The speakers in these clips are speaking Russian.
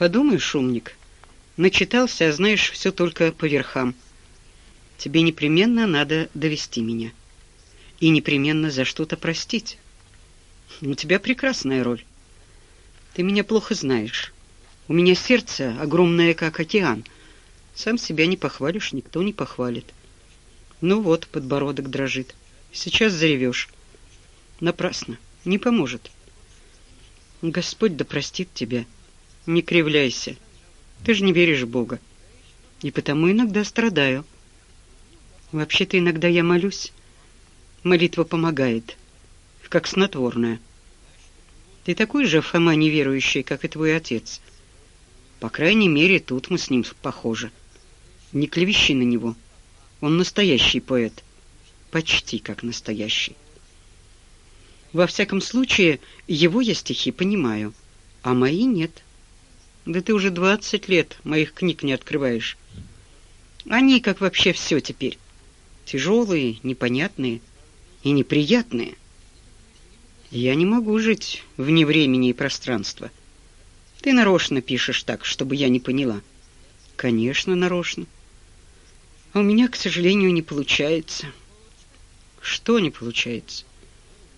Подумаешь, умник, начитался, а знаешь все только по верхам. Тебе непременно надо довести меня. И непременно за что-то простить. У тебя прекрасная роль. Ты меня плохо знаешь. У меня сердце огромное, как океан. Сам себя не похвалишь, никто не похвалит. Ну вот, подбородок дрожит. Сейчас заревешь. Напрасно. Не поможет. Господь да простит тебя. Не кривляйся. Ты же не веришь в Бога. И потому иногда страдаю. Вообще-то иногда я молюсь. Молитва помогает, как снотворная. Ты такой же Фома неверующий, как и твой отец. По крайней мере, тут мы с ним похожи. Не клевещи на него. Он настоящий поэт. Почти как настоящий. Во всяком случае, его я стихи понимаю, а мои нет. Да ты уже двадцать лет моих книг не открываешь. Они, как вообще все теперь, тяжелые, непонятные и неприятные. Я не могу жить вне времени и пространства. Ты нарочно пишешь так, чтобы я не поняла. Конечно, нарочно. А у меня, к сожалению, не получается. Что не получается?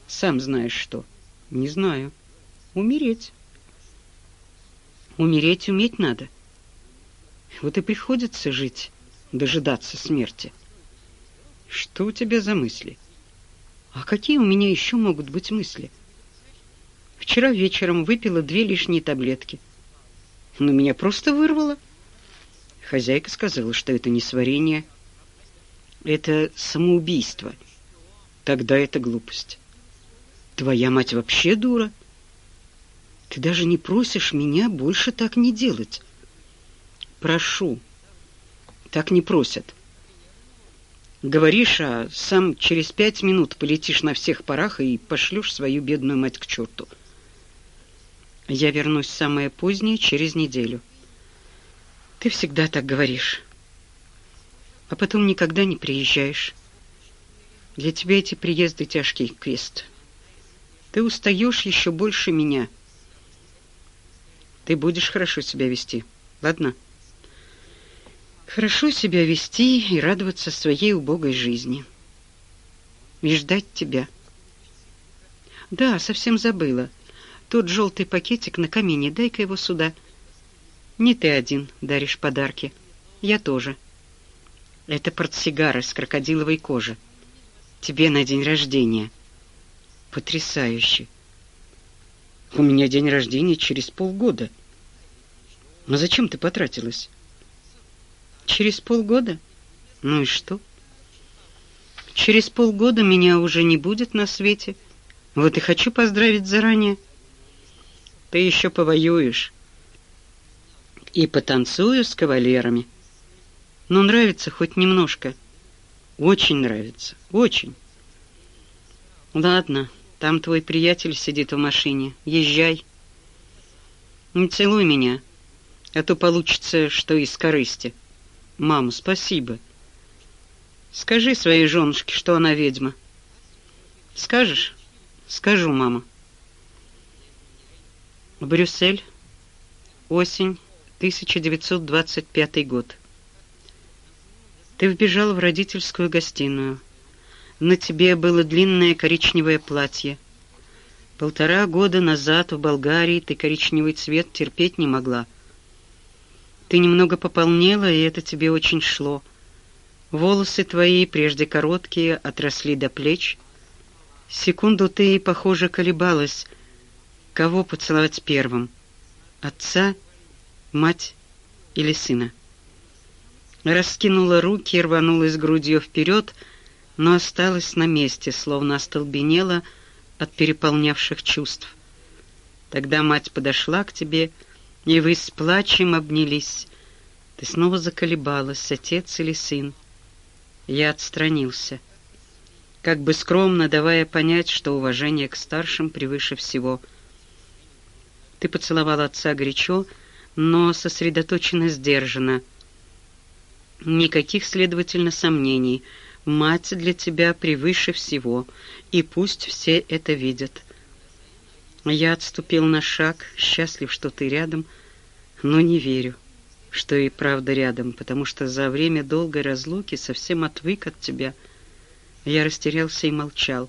Сам знаешь что. Не знаю. Умереть. Умереть уметь надо. Вот и приходится жить, дожидаться смерти. Что у тебя за мысли? А какие у меня еще могут быть мысли? Вчера вечером выпила две лишние таблетки. Но меня просто вырвало. Хозяйка сказала, что это не сварение, это самоубийство. Тогда это глупость. Твоя мать вообще дура. Ты даже не просишь меня больше так не делать. Прошу. Так не просят. Говоришь, а сам через пять минут полетишь на всех парах и пошлешь свою бедную мать к черту. Я вернусь самое позднее, через неделю. Ты всегда так говоришь. А потом никогда не приезжаешь. Для тебя эти приезды тяжкий крест. Ты устаешь еще больше меня. Ты будешь хорошо себя вести, ладно? — Хорошо себя вести и радоваться своей убогой жизни. И ждать тебя. Да, совсем забыла. Тот желтый пакетик на камине, дай-ка его сюда. Не ты один даришь подарки. Я тоже. Это портсигар из крокодиловой кожи. Тебе на день рождения. Потрясающе. У меня день рождения через полгода. Но зачем ты потратилась? Через полгода? Ну и что? Через полгода меня уже не будет на свете. Вот и хочу поздравить заранее. Ты еще повоюешь. И потанцую с кавалерами. Но нравится хоть немножко. Очень нравится. Очень. Ладно, там твой приятель сидит в машине. Езжай. Не целуй меня, а то получится, что из корысти. Мама, спасибо. Скажи своей женушке, что она ведьма. Скажешь? Скажу, мама. Брюссель. Осень, 1925 год. Ты вбежал в родительскую гостиную. На тебе было длинное коричневое платье. Полтора года назад в Болгарии ты коричневый цвет терпеть не могла. Ты немного пополнела, и это тебе очень шло. Волосы твои, прежде короткие, отросли до плеч. Секунду ты, похоже, колебалась, кого поцеловать первым — отца, мать или сына. Раскинула руки рванулась грудью вперед, но осталась на месте, словно остолбенела от переполнявших чувств. Тогда мать подошла к тебе и вы с плачем обнялись. Ты снова заколебалась, отец или сын. Я отстранился, как бы скромно давая понять, что уважение к старшим превыше всего. Ты поцеловал отца горячо, но сосредоточенно сдержанно. Никаких, следовательно, сомнений. Мать для тебя превыше всего, и пусть все это видят. Я отступил на шаг, счастлив, что ты рядом, Но не верю, что и правда рядом, потому что за время долгой разлуки совсем отвык от тебя. Я растерялся и молчал.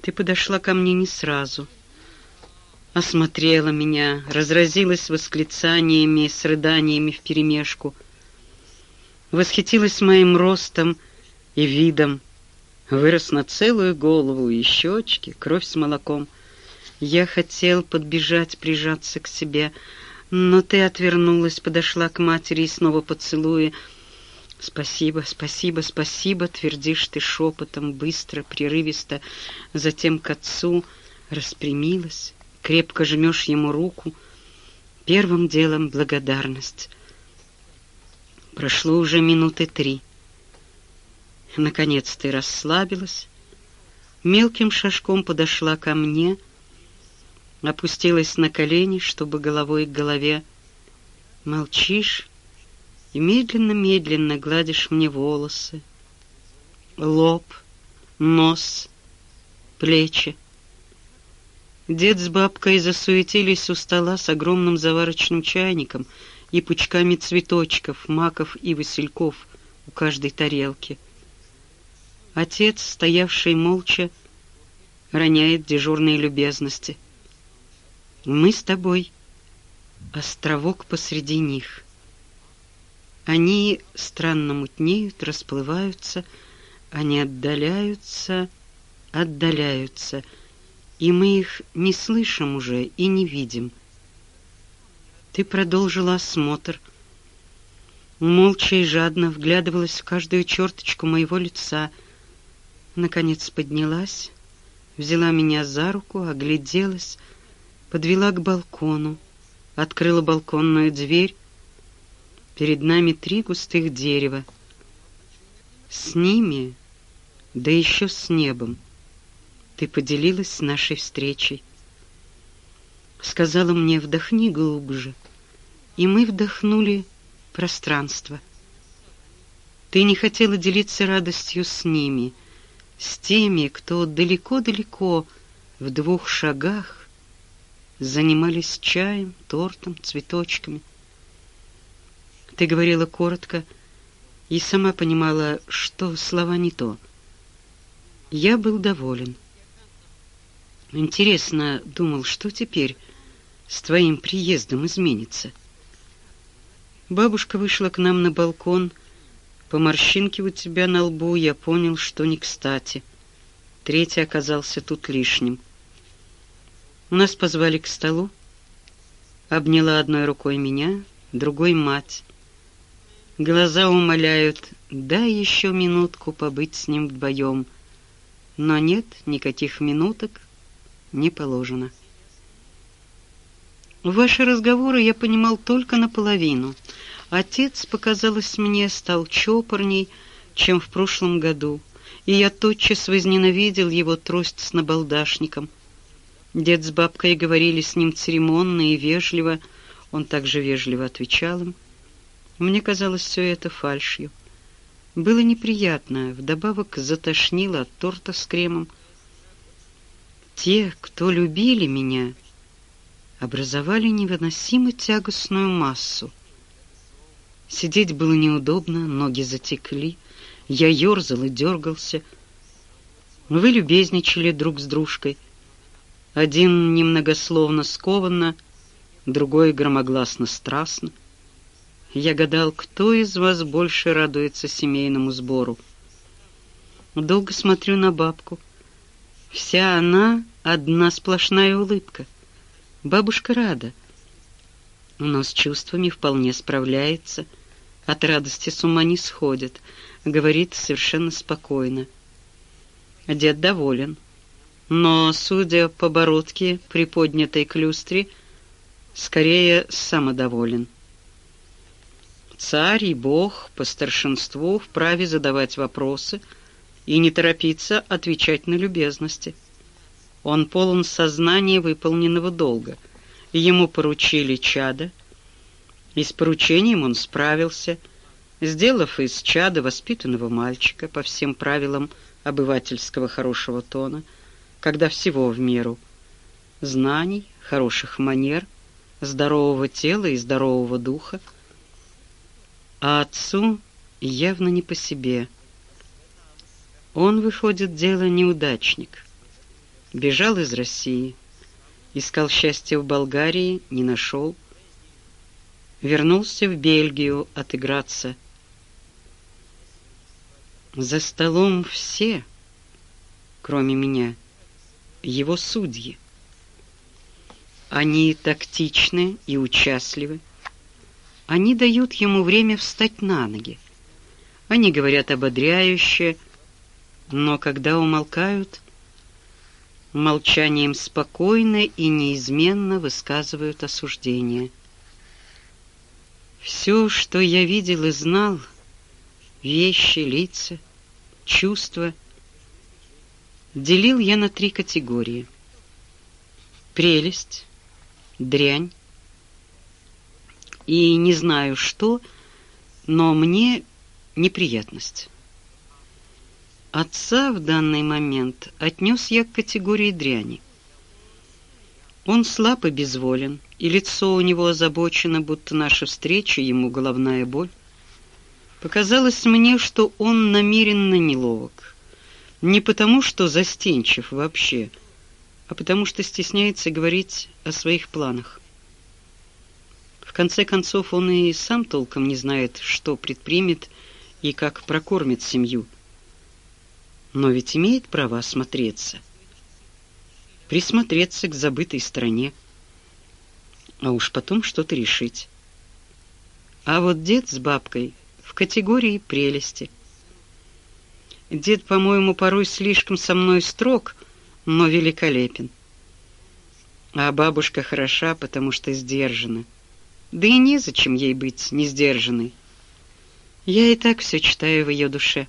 Ты подошла ко мне не сразу. Осмотрела меня, разразилась восклицаниями с рыданиями вперемешку. Восхитилась моим ростом и видом. Вырос на целую голову и щечки, кровь с молоком. Я хотел подбежать, прижаться к себе, но ты отвернулась, подошла к матери и снова поцелуя. «Спасибо, спасибо, спасибо», — твердишь ты шепотом, быстро, прерывисто, затем к отцу распрямилась, крепко жмешь ему руку. Первым делом благодарность. Прошло уже минуты три. Наконец ты расслабилась, мелким шажком подошла ко мне, опустилась на колени, чтобы головой к голове. Молчишь и медленно-медленно гладишь мне волосы, лоб, нос, плечи. Дед с бабкой засуетились у стола с огромным заварочным чайником и пучками цветочков, маков и васильков у каждой тарелки. Отец, стоявший молча, роняет дежурные любезности. Мы с тобой островок посреди них. Они странно мутнеют, расплываются, они отдаляются, отдаляются, и мы их не слышим уже и не видим. Ты продолжила осмотр, молча и жадно вглядывалась в каждую черточку моего лица, наконец поднялась, взяла меня за руку, огляделась, подвела к балкону, открыла балконную дверь, Перед нами три густых дерева. С ними, да еще с небом, ты поделилась нашей встречей. Сказала мне, вдохни глубже, и мы вдохнули пространство. Ты не хотела делиться радостью с ними, с теми, кто далеко-далеко в двух шагах занимались чаем, тортом, цветочками. Ты говорила коротко и сама понимала, что слова не то. Я был доволен. Интересно, думал, что теперь с твоим приездом изменится. Бабушка вышла к нам на балкон. По морщинке у тебя на лбу я понял, что не кстати. Третий оказался тут лишним. Нас позвали к столу. Обняла одной рукой меня, другой — мать. Глаза умоляют, дай еще минутку побыть с ним вдвоем. Но нет, никаких минуток не положено. Ваши разговоры я понимал только наполовину. Отец, показалось мне, стал чопорней, чем в прошлом году, и я тотчас возненавидел его трость с набалдашником. Дед с бабкой говорили с ним церемонно и вежливо, он также вежливо отвечал им — мне казалось все это фальшью. Было неприятно, вдобавок затошнило от торта с кремом. Те, кто любили меня, образовали невыносимо тягостную массу. Сидеть было неудобно, ноги затекли, я ерзал и дергался. Вы любезничали друг с дружкой. Один немногословно скованно, другой громогласно страстно. Я гадал, кто из вас больше радуется семейному сбору. Долго смотрю на бабку. Вся она одна сплошная улыбка. Бабушка рада, но с чувствами вполне справляется. От радости с ума не сходит, говорит совершенно спокойно. Дед доволен, но, судя по бородке, приподнятой к люстре, скорее самодоволен. Царь и Бог по старшинству вправе задавать вопросы и не торопиться отвечать на любезности. Он полон сознания выполненного долга. Ему поручили чада, и с поручением он справился, сделав из чада воспитанного мальчика по всем правилам обывательского хорошего тона, когда всего в меру знаний, хороших манер, здорового тела и здорового духа, а отцу явно не по себе. Он, выходит, дело неудачник. Бежал из России, искал счастья в Болгарии, не нашел. Вернулся в Бельгию отыграться. За столом все, кроме меня, его судьи. Они тактичны и участливы. Они дают ему время встать на ноги. Они говорят ободряюще, но когда умолкают, молчанием спокойно и неизменно высказывают осуждение. Все, что я видел и знал, вещи, лица, чувства, делил я на три категории. Прелесть, дрянь и не знаю что, но мне неприятность. Отца в данный момент отнес я к категории дряни. Он слаб и безволен, и лицо у него озабочено, будто наша встреча ему головная боль. Показалось мне, что он намеренно неловок. Не потому, что застенчив вообще, а потому что стесняется говорить о своих планах. В конце концов, он и сам толком не знает, что предпримет и как прокормит семью. Но ведь имеет право осмотреться, присмотреться к забытой стране, а уж потом что-то решить. А вот дед с бабкой в категории прелести. Дед, по-моему, порой слишком со мной строг — но великолепен. А бабушка хороша, потому что сдержана. Да и незачем ей быть не сдержанной. Я и так все читаю в ее душе.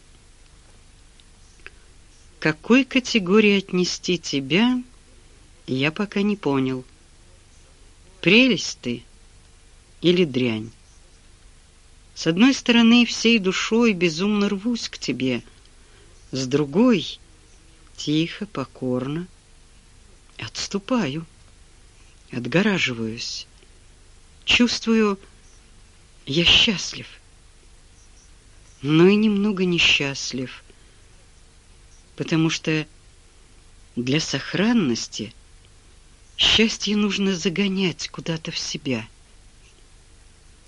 Какой категории отнести тебя, я пока не понял. Прелесть ты или дрянь? С одной стороны, всей душой безумно рвусь к тебе, с другой — тихо, покорно отступаю, отгораживаюсь. Чувствую, я счастлив, но и немного несчастлив, потому что для сохранности счастье нужно загонять куда-то в себя.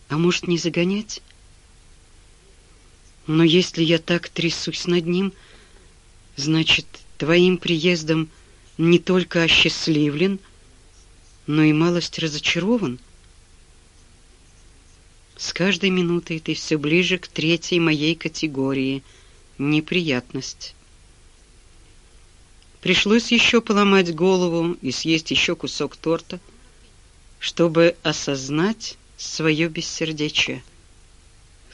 А может, не загонять? Но если я так трясусь над ним, значит, Твоим приездом не только осчастливлен, но и малость разочарован. С каждой минутой ты все ближе к третьей моей категории — неприятность. Пришлось еще поломать голову и съесть еще кусок торта, чтобы осознать свое бессердечие.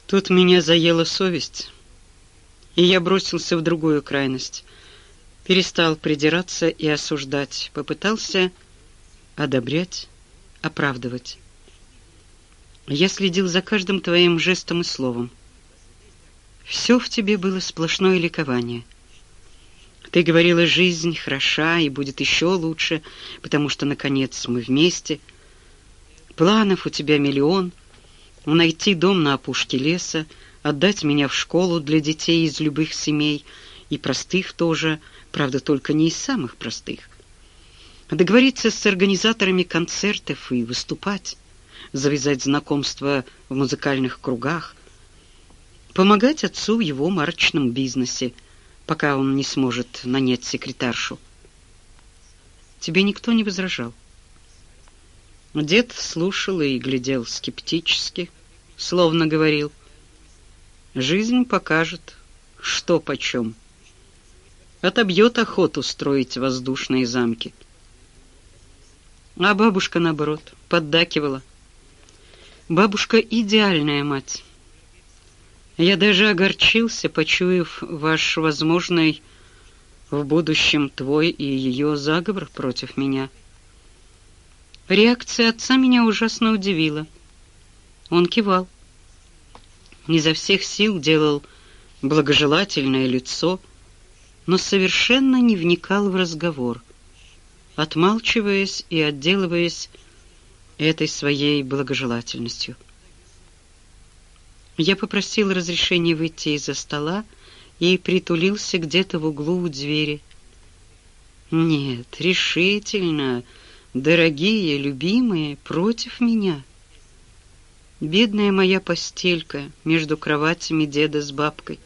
Тут меня заела совесть, и я бросился в другую крайность — перестал придираться и осуждать, попытался одобрять, оправдывать. Я следил за каждым твоим жестом и словом. Все в тебе было сплошное ликование. Ты говорила, жизнь хороша и будет еще лучше, потому что, наконец, мы вместе. Планов у тебя миллион. Найти дом на опушке леса, отдать меня в школу для детей из любых семей, и простых тоже — правда, только не из самых простых. Договориться с организаторами концертов и выступать, завязать знакомства в музыкальных кругах, помогать отцу в его марочном бизнесе, пока он не сможет нанять секретаршу. Тебе никто не возражал. Дед слушал и глядел скептически, словно говорил, «Жизнь покажет, что почем» отобьет охоту строить воздушные замки. А бабушка, наоборот, поддакивала. Бабушка — идеальная мать. Я даже огорчился, почуяв ваш возможный в будущем твой и ее заговор против меня. Реакция отца меня ужасно удивила. Он кивал. Изо всех сил делал благожелательное лицо — но совершенно не вникал в разговор, отмалчиваясь и отделываясь этой своей благожелательностью. Я попросил разрешения выйти из-за стола и притулился где-то в углу у двери. Нет, решительно, дорогие, любимые, против меня. Бедная моя постелька между кроватями деда с бабкой.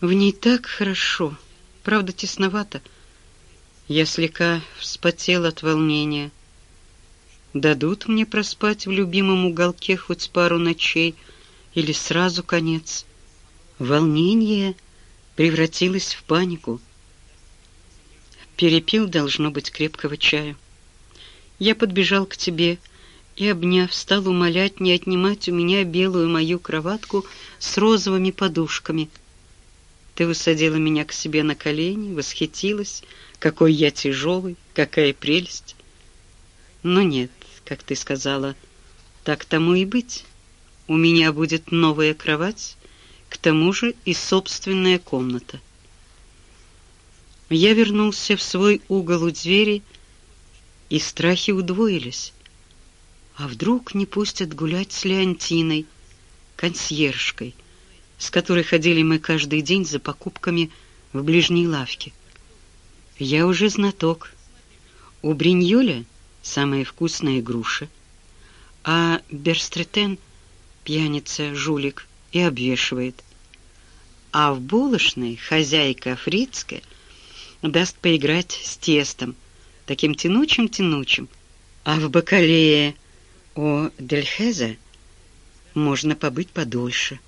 В ней так хорошо, правда тесновато. Я слегка вспотел от волнения. Дадут мне проспать в любимом уголке хоть пару ночей или сразу конец. Волнение превратилось в панику. Перепил, должно быть, крепкого чая. Я подбежал к тебе и, обняв, стал умолять не отнимать у меня белую мою кроватку с розовыми подушками. Ты усадила меня к себе на колени, восхитилась, какой я тяжелый, какая прелесть. Но нет, как ты сказала, так тому и быть. У меня будет новая кровать, к тому же и собственная комната. Я вернулся в свой угол у двери, и страхи удвоились. А вдруг не пустят гулять с Леонтиной, консьержкой, с которой ходили мы каждый день за покупками в ближней лавке. Я уже знаток. У Бриньоля самая вкусная груша, а Берстретен пьяница, жулик и обвешивает. А в булочной хозяйка фрицкая даст поиграть с тестом, таким тянучим-тянучим, а в бакалее у Дельхеза можно побыть подольше,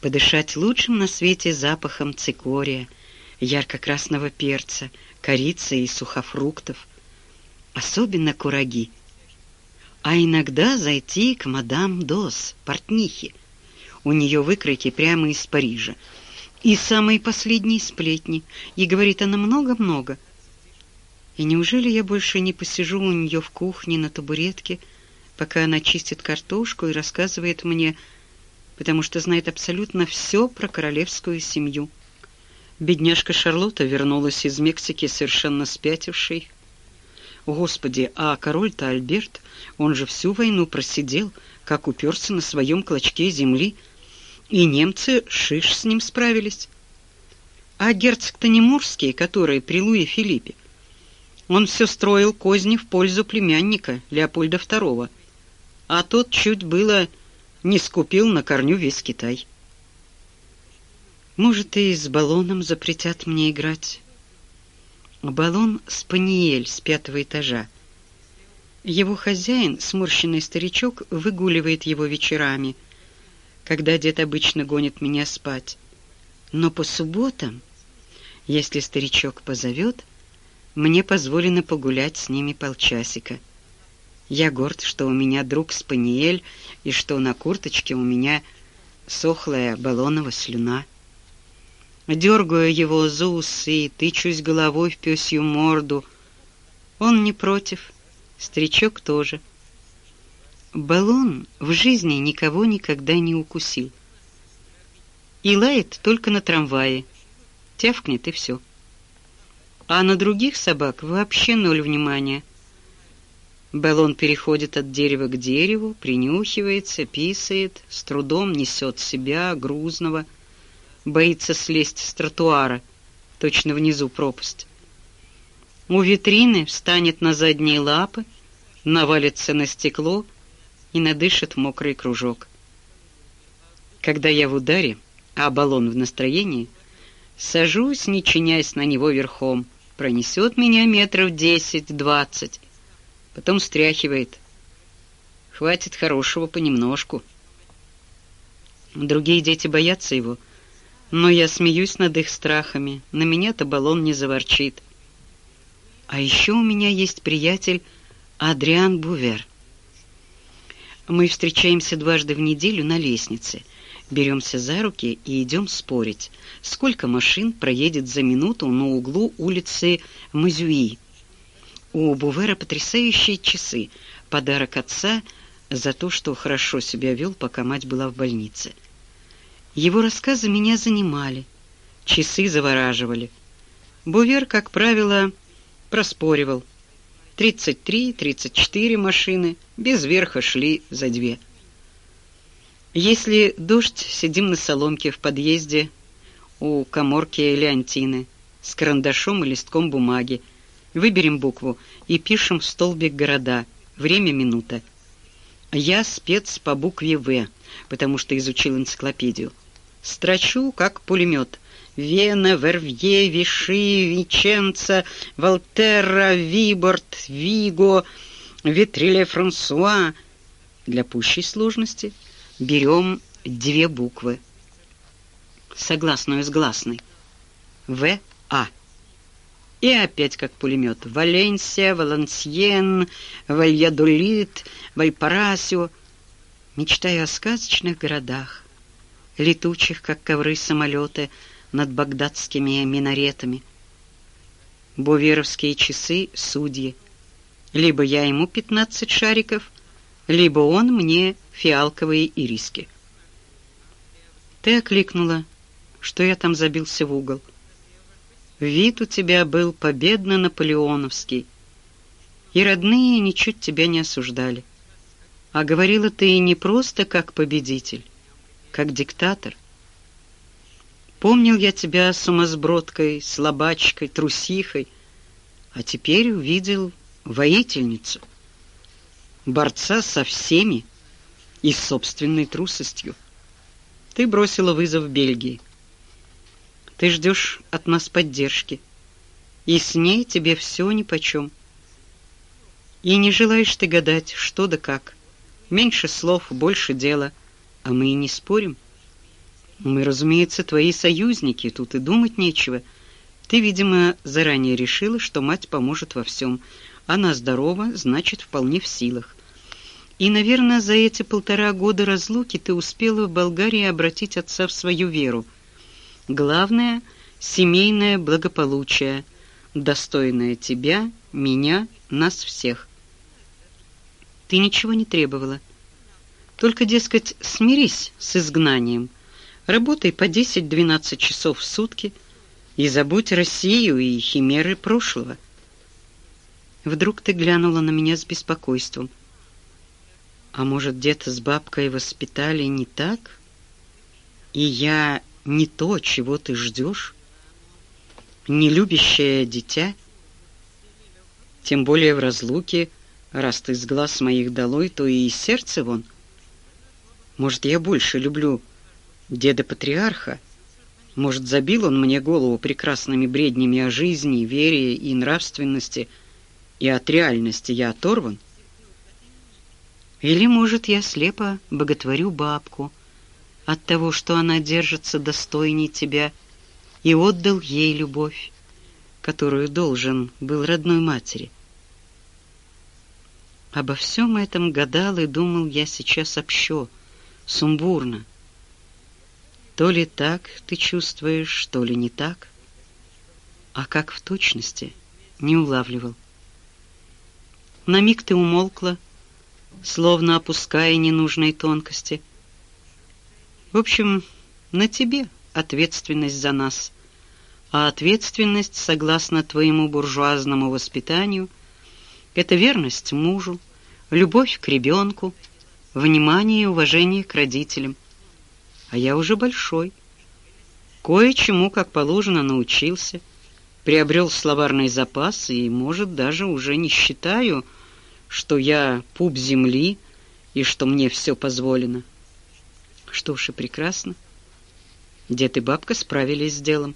подышать лучшим на свете запахом цикория, ярко-красного перца, корицы и сухофруктов, особенно кураги, а иногда зайти к мадам Дос, портнихе. У нее выкройки прямо из Парижа. И самые последние сплетни. И говорит она много-много. И неужели я больше не посижу у нее в кухне на табуретке, пока она чистит картошку и рассказывает мне, потому что знает абсолютно все про королевскую семью. Бедняжка Шарлотта вернулась из Мексики совершенно спятившей, Господи, а король-то Альберт, он же всю войну просидел, как уперся на своем клочке земли, и немцы шиш с ним справились. А герцог-то Немурский, который при Луи Филиппе, он все строил козни в пользу племянника Леопольда II, а тот чуть было не скупил на корню весь Китай. Может, и с баллоном запретят мне играть, баллон «Спаниель» с пятого этажа. Его хозяин, сморщенный старичок, выгуливает его вечерами, когда дед обычно гонит меня спать. Но по субботам, если старичок позовет, мне позволено погулять с ними полчасика. Я горд, что у меня друг Спаниель и что на курточке у меня сохлая баллонова слюна. Дергаю его за усы, тычусь головой в пёсью морду. Он не против, старичок тоже. Баллон в жизни никого никогда не укусил. И лает только на трамвае. Тявкнет и все. А на других собак вообще ноль внимания. Баллон переходит от дерева к дереву, принюхивается, писает, с трудом несет себя, грузного, боится слезть с тротуара, точно внизу пропасть. У витрины встанет на задние лапы, навалится на стекло и надышит мокрый кружок. Когда я в ударе, а баллон в настроении, сажусь, не чинясь на него верхом, пронесет меня метров десять-двадцать, потом стряхивает. Хватит хорошего понемножку. Другие дети боятся его — но я смеюсь над их страхами. На меня-то баллон не заворчит. А еще у меня есть приятель Адриан Бувер. Мы встречаемся дважды в неделю на лестнице, беремся за руки и идем спорить, сколько машин проедет за минуту на углу улицы Мазюи. У Бувера потрясающие часы, подарок отца за то, что хорошо себя вел, пока мать была в больнице. Его рассказы меня занимали, часы завораживали. Бувер, как правило, проспоривал. 33, 34 машины без верха шли за две. Если дождь, сидим на соломке в подъезде у коморки Леонтины с карандашом и листком бумаги. Выберем букву и пишем в столбик города. Время минута. Я спец по букве «В», потому что изучил энциклопедию. Строчу, как пулемет. Вена, Вервье, Виши, Виченца, Волтерра, Виборт, Виго, Витриле Франсуа. Для пущей сложности берем две буквы, согласную с гласной. В, А. И опять как пулемет. Валенсия, Валансьен, Вальядолит, Вальпарасио. Мечтаю о сказочных городах, летучих, как ковры самолеты, над багдадскими минаретами. Буверовские часы — судьи. Либо я ему пятнадцать шариков, либо он мне фиалковые ириски. Ты окликнула, что я там забился в угол. Вид у тебя был победно-наполеоновский, и родные ничуть тебя не осуждали. А говорила ты не просто как победитель, как диктатор. Помнил я тебя сумасбродкой, слабачкой, трусихой, а теперь увидел воительницу, борца со всеми и с собственной трусостью. Ты бросила вызов Бельгии. Ты ждешь от нас поддержки, и с ней тебе все нипочем. И не желаешь ты гадать, что да как. Меньше слов, больше дела, а мы и не спорим. Мы, разумеется, твои союзники, тут и думать нечего. Ты, видимо, заранее решила, что мать поможет во всем. Она здорова, значит, вполне в силах. И, наверное, за эти полтора года разлуки ты успела в Болгарии обратить отца в свою веру. Главное — семейное благополучие, достойное тебя, меня, нас всех. Ты ничего не требовала. Только, дескать, смирись с изгнанием — Работай по 10-12 часов в сутки и забудь Россию и химеры прошлого. Вдруг ты глянула на меня с беспокойством. А может, где-то с бабкой воспитали не так? И я не то, чего ты ждешь? Не любящее дитя? Тем более в разлуке, раз ты с глаз моих долой, то и сердце вон. Может, я больше люблю деда-патриарха. Может, забил он мне голову прекрасными бреднями о жизни, вере и нравственности, и от реальности я оторван? Или, может, я слепо боготворю бабку от того, что она держится достойней тебя, и отдал ей любовь, которую должен был родной матери. Обо всем этом гадал и думал я сейчас общо, сумбурно, то ли так ты чувствуешь, то ли не так. А как в точности, не улавливал. На миг ты умолкла, словно опуская ненужные тонкости. В общем, на тебе ответственность за нас. А ответственность, согласно твоему буржуазному воспитанию, это верность мужу, любовь к ребенку, внимание и уважение к родителям а я уже большой. Кое-чему, как положено, научился, приобрел словарный запас и, может, даже уже не считаю, что я пуп земли и что мне все позволено. Что ж и прекрасно. Дед и бабка справились с делом.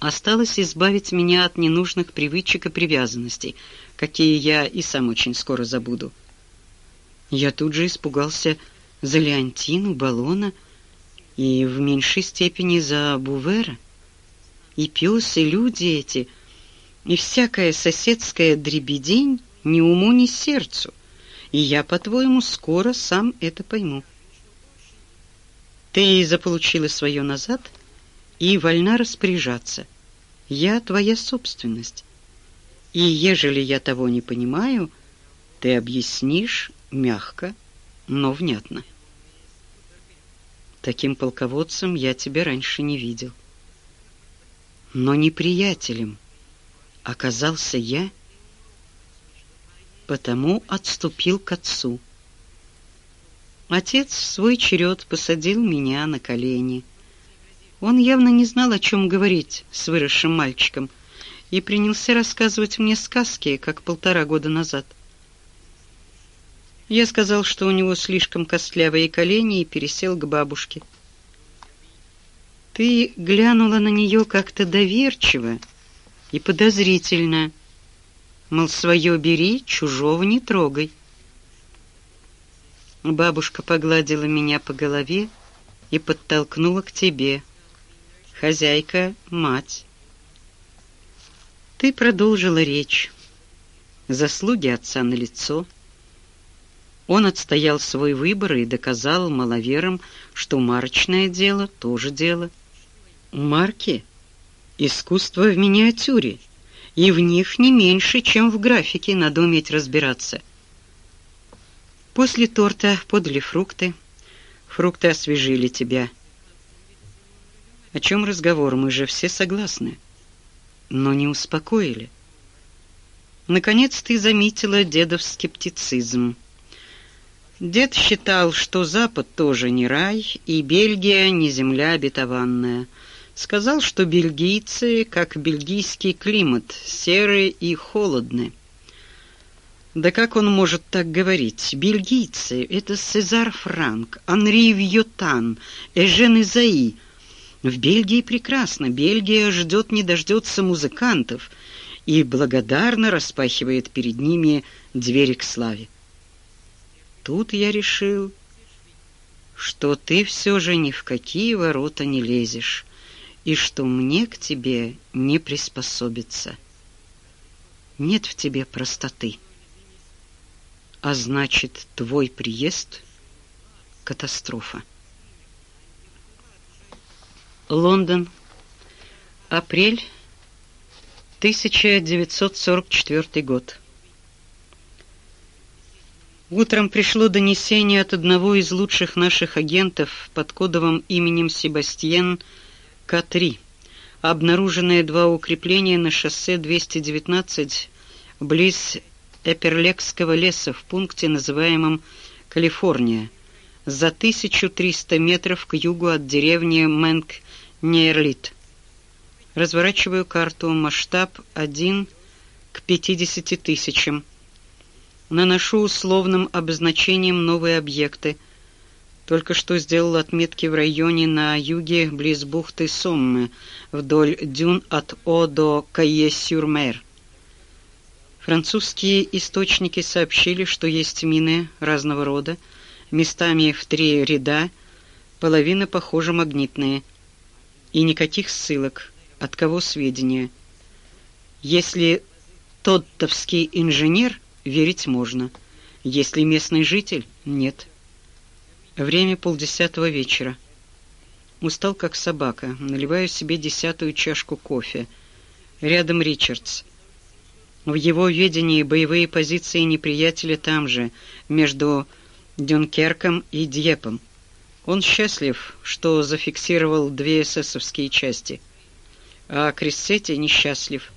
Осталось избавить меня от ненужных привычек и привязанностей, какие я и сам очень скоро забуду. Я тут же испугался за Леонтину, Баллона и в меньшей степени за Бувера. И пес, и люди эти, и всякая соседская дребедень ни уму, ни сердцу. И я, по-твоему, скоро сам это пойму. Ты заполучила свое назад и вольна распоряжаться. Я твоя собственность. И ежели я того не понимаю, ты объяснишь мягко, но внятно. Таким полководцем я тебя раньше не видел. Но неприятелем оказался я потому отступил к отцу. Отец в свой черед посадил меня на колени. Он явно не знал, о чем говорить с выросшим мальчиком, и принялся рассказывать мне сказки, как полтора года назад. Я сказал, что у него слишком костлявые колени, и пересел к бабушке. Ты глянула на нее как-то доверчиво и подозрительно, мол, свое бери, чужого не трогай. Бабушка погладила меня по голове и подтолкнула к тебе. Хозяйка — мать. Ты продолжила речь. Заслуги отца на лицо. Он отстоял свой выбор и доказал маловерам, что марочное дело тоже дело — Марки — искусство в миниатюре, и в них не меньше, чем в графике, надо уметь разбираться. После торта подали фрукты. Фрукты освежили тебя. О чем разговор? Мы же все согласны. Но не успокоили. Наконец ты заметила дедов скептицизм. Дед считал, что Запад тоже не рай, и Бельгия не земля обетованная — Сказал, что бельгийцы, как бельгийский климат, серые и холодны. Да как он может так говорить? Бельгийцы — это Сезар Франк, Анри Вьотан, Эжен Изаи. В Бельгии прекрасно. Бельгия ждет не дождется музыкантов и благодарно распахивает перед ними двери к славе. Тут я решил, что ты все же ни в какие ворота не лезешь и что мне к тебе не приспособиться. Нет в тебе простоты. А значит, твой приезд — катастрофа. Лондон. Апрель 1944 год. Утром пришло донесение от одного из лучших наших агентов под кодовым именем Себастьян к-3. Обнаружены два укрепления на шоссе 219 близ Эперлекского леса в пункте, называемом Калифорния, за 1300 метров к югу от деревни Мэнк-Нейрлит. Разворачиваю карту, масштаб 1 к 50 тысячам. Наношу условным обозначением новые объекты – только что сделал отметки в районе на юге, близ бухты Соммы, вдоль дюн от О до Кайе-Сюрмер. Французские источники сообщили, что есть мины разного рода, местами в три ряда, половина, похоже, магнитные. И никаких ссылок, от кого сведения. Если тоттовский инженер, верить можно. Если местный житель, нет. Время полдесятого вечера. Устал, как собака. Наливаю себе десятую чашку кофе. Рядом Ричардс. В его ведении боевые позиции неприятеля там же, между Дюнкерком и Дьепом. Он счастлив, что зафиксировал две эсэсовские части. А Крессетти несчастлив.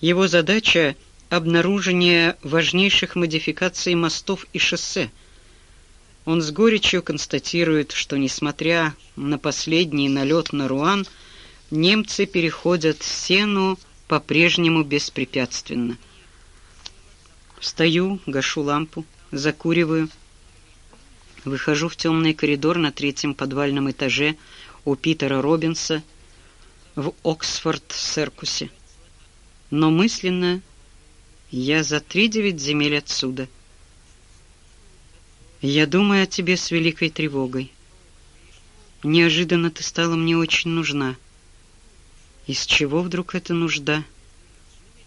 Его задача — обнаружение важнейших модификаций мостов и шоссе — он с горечью констатирует, что, несмотря на последний налет на Руан, немцы переходят Сену по-прежнему беспрепятственно. Встаю, гашу лампу, закуриваю, выхожу в темный коридор на третьем подвальном этаже у Питера Робинса в Оксфорд-Серкусе. Но мысленно я за три девять земель отсюда — я думаю о тебе с великой тревогой. Неожиданно ты стала мне очень нужна. Из чего вдруг эта нужда?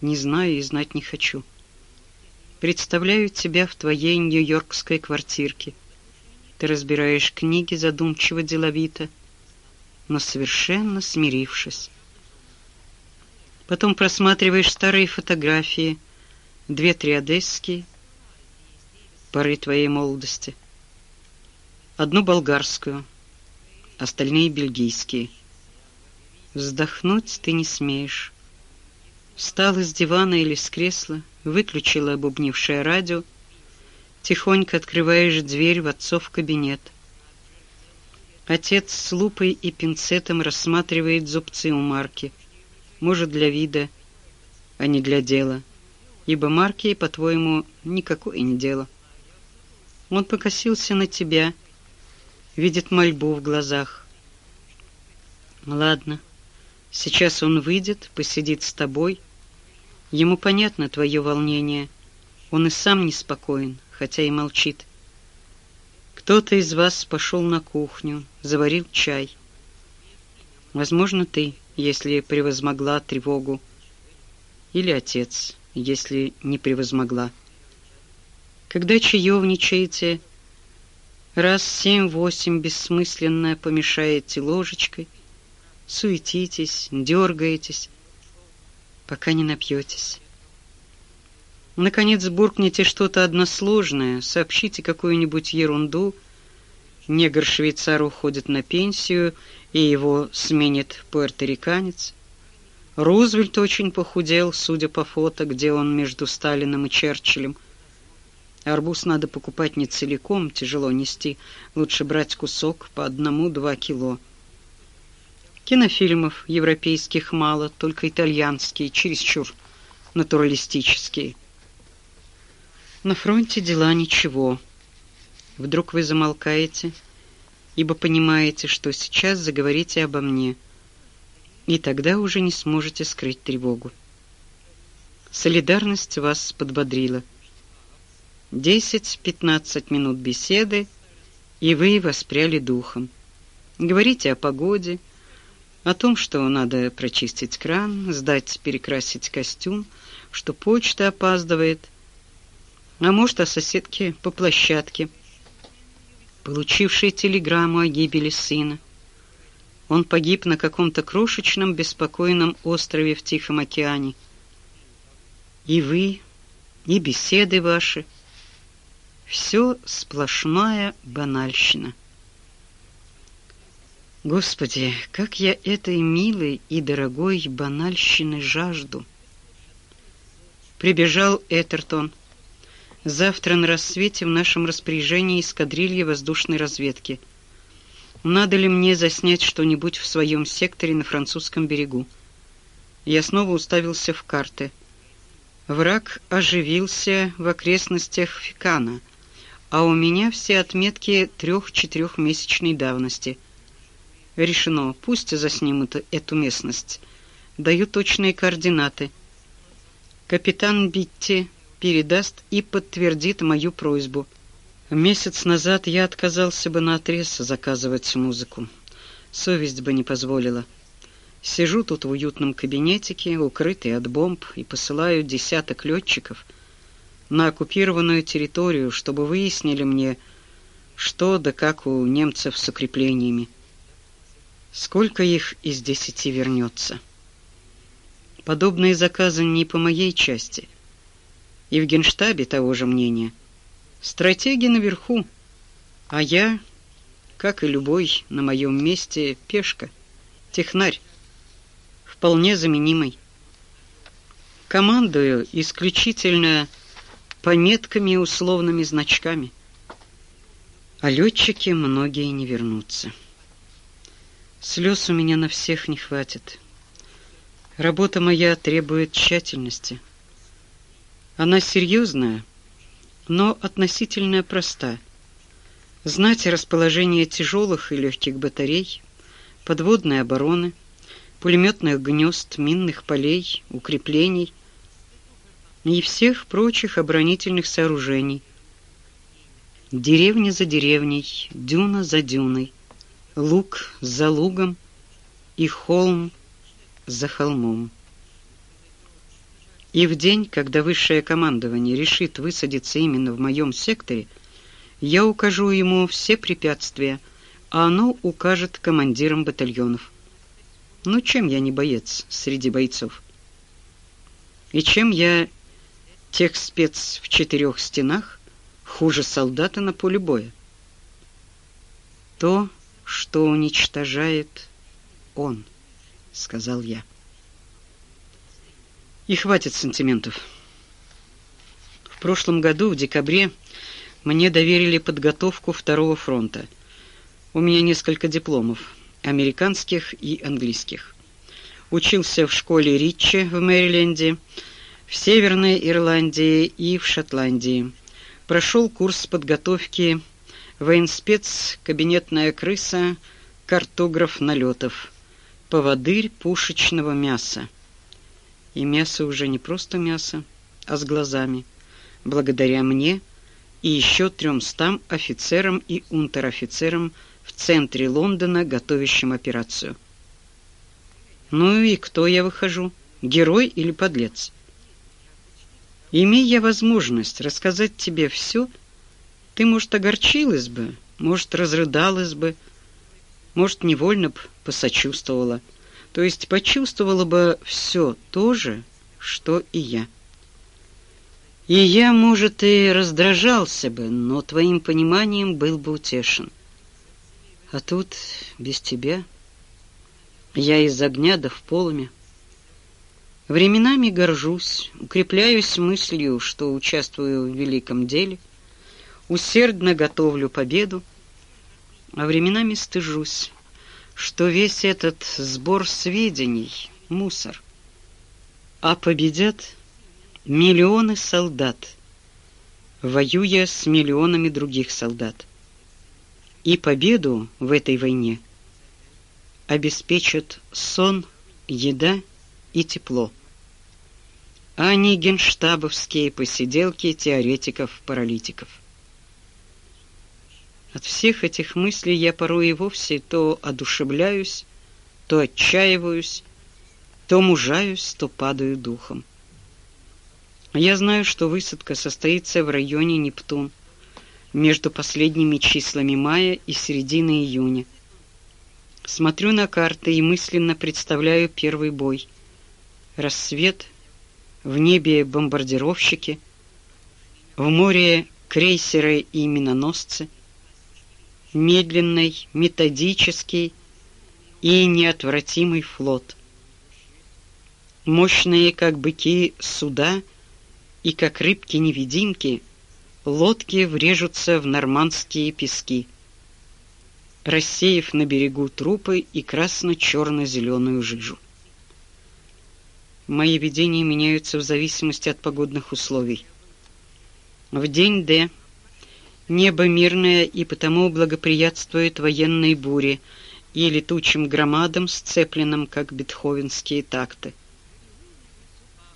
Не знаю и знать не хочу. Представляю тебя в твоей нью-йоркской квартирке. Ты разбираешь книги задумчиво деловито, но совершенно смирившись. Потом просматриваешь старые фотографии, две-три одесские, поры твоей молодости. Одну болгарскую, остальные бельгийские. Вздохнуть ты не смеешь. Встала с дивана или с кресла, выключила обубнившее радио, тихонько открываешь дверь в отцов кабинет. Отец с лупой и пинцетом рассматривает зубцы у Марки. Может, для вида, а не для дела. Ибо Марки, по-твоему, никакое не дело. Он покосился на тебя, видит мольбу в глазах. Ладно, сейчас он выйдет, посидит с тобой. Ему понятно твое волнение. Он и сам неспокоен, хотя и молчит. Кто-то из вас пошел на кухню, заварил чай. Возможно, ты, если превозмогла тревогу, или отец, если не превозмогла. Когда чаевничаете, раз семь-восемь бессмысленно помешаете ложечкой, суетитесь, дергаетесь, пока не напьетесь. Наконец буркните что-то односложное, сообщите какую-нибудь ерунду. Негр-швейцар уходит на пенсию, и его сменит пуэрториканец. Рузвельт очень похудел, судя по фото, где он между Сталиным и Черчиллем. Арбуз надо покупать не целиком, тяжело нести. Лучше брать кусок по одному-два кило. Кинофильмов европейских мало, только итальянские, чересчур натуралистические. На фронте дела ничего. Вдруг вы замолкаете, ибо понимаете, что сейчас заговорите обо мне, и тогда уже не сможете скрыть тревогу. Солидарность вас подбодрила. Десять-пятнадцать минут беседы, и вы воспряли духом. Говорите о погоде, о том, что надо прочистить кран, сдать, перекрасить костюм, что почта опаздывает — а может, о соседке по площадке, получившей телеграмму о гибели сына. Он погиб на каком-то крошечном беспокойном острове в Тихом океане. И вы, и беседы ваши — все сплошная банальщина. Господи, как я этой милой и дорогой банальщины жажду! Прибежал Этертон — Завтра на рассвете в нашем распоряжении эскадрилья воздушной разведки. Надо ли мне заснять что-нибудь в своем секторе на французском берегу? Я снова уставился в карты. Враг оживился в окрестностях Фикана, а у меня все отметки трех-четырехмесячной давности. Решено, пусть заснимут эту местность. Даю точные координаты. Капитан Битти передаст и подтвердит мою просьбу. Месяц назад я отказался бы наотрез заказывать музыку. Совесть бы не позволила. Сижу тут в уютном кабинетике, укрытый от бомб, и посылаю десяток летчиков на оккупированную территорию, чтобы выяснили мне, что да как у немцев с укреплениями. Сколько их из десяти вернется? Подобные заказы не по моей части — и в Генштабе того же мнения. Стратеги наверху, а я, как и любой на моем месте, пешка, технарь, вполне заменимый. Командую исключительно пометками и условными значками. А летчики многие не вернутся. Слез у меня на всех не хватит. Работа моя требует тщательности — она серьезная, но относительно проста. Знать расположение тяжелых и легких батарей, подводной обороны, пулеметных гнезд, минных полей, укреплений и всех прочих оборонительных сооружений. Деревня за деревней, дюна за дюной, луг за лугом и холм за холмом. И в день, когда высшее командование решит высадиться именно в моем секторе, я укажу ему все препятствия, а оно укажет командирам батальонов. Ну чем я не боец среди бойцов? И чем я тех спец в четырех стенах хуже солдата на поле боя? То, что уничтожает он, сказал я. И хватит сантиментов. В прошлом году, в декабре, мне доверили подготовку второго фронта. У меня несколько дипломов, американских и английских. Учился в школе Ричи в Мэриленде, в Северной Ирландии и в Шотландии. Прошел курс подготовки военспец, кабинетная крыса, картограф налетов, поводырь пушечного мяса. И мясо уже не просто мясо, а с глазами. Благодаря мне и еще тремстам офицерам и унтер-офицерам в центре Лондона, готовящим операцию. Ну и кто я выхожу? Герой или подлец? Имея я возможность рассказать тебе все, ты, может, огорчилась бы, может, разрыдалась бы, может, невольно б посочувствовала, то есть почувствовала бы все то же, что и я. И я, может, и раздражался бы, но твоим пониманием был бы утешен. А тут без тебя я из огня да в полыми. Временами горжусь, укрепляюсь мыслью, что участвую в великом деле, усердно готовлю победу, а временами стыжусь, что весь этот сбор сведений — мусор. А победят миллионы солдат, воюя с миллионами других солдат. И победу в этой войне обеспечат сон, еда и тепло, а не генштабовские посиделки теоретиков-паралитиков. От всех этих мыслей я порой и вовсе то одушевляюсь, то отчаиваюсь, то мужаюсь, то падаю духом. Я знаю, что высадка состоится в районе Нептун, между последними числами мая и серединой июня. Смотрю на карты и мысленно представляю первый бой. Рассвет, в небе бомбардировщики, в море крейсеры и миноносцы — медленный, методический и неотвратимый флот. Мощные, как быки, суда и, как рыбки-невидимки, лодки врежутся в нормандские пески, рассеяв на берегу трупы и красно-черно-зеленую жижу. Мои видения меняются в зависимости от погодных условий. В день Д Небо мирное и потому благоприятствует военной буре и летучим громадам, сцепленным, как бетховенские такты.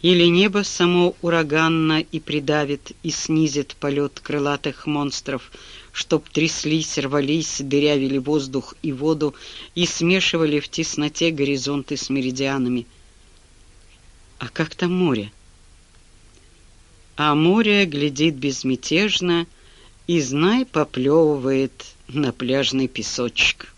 Или небо само ураганно и придавит, и снизит полет крылатых монстров, чтоб тряслись, рвались, дырявили воздух и воду и смешивали в тесноте горизонты с меридианами. А как там море? А море глядит безмятежно, и, знай, поплевывает на пляжный песочек.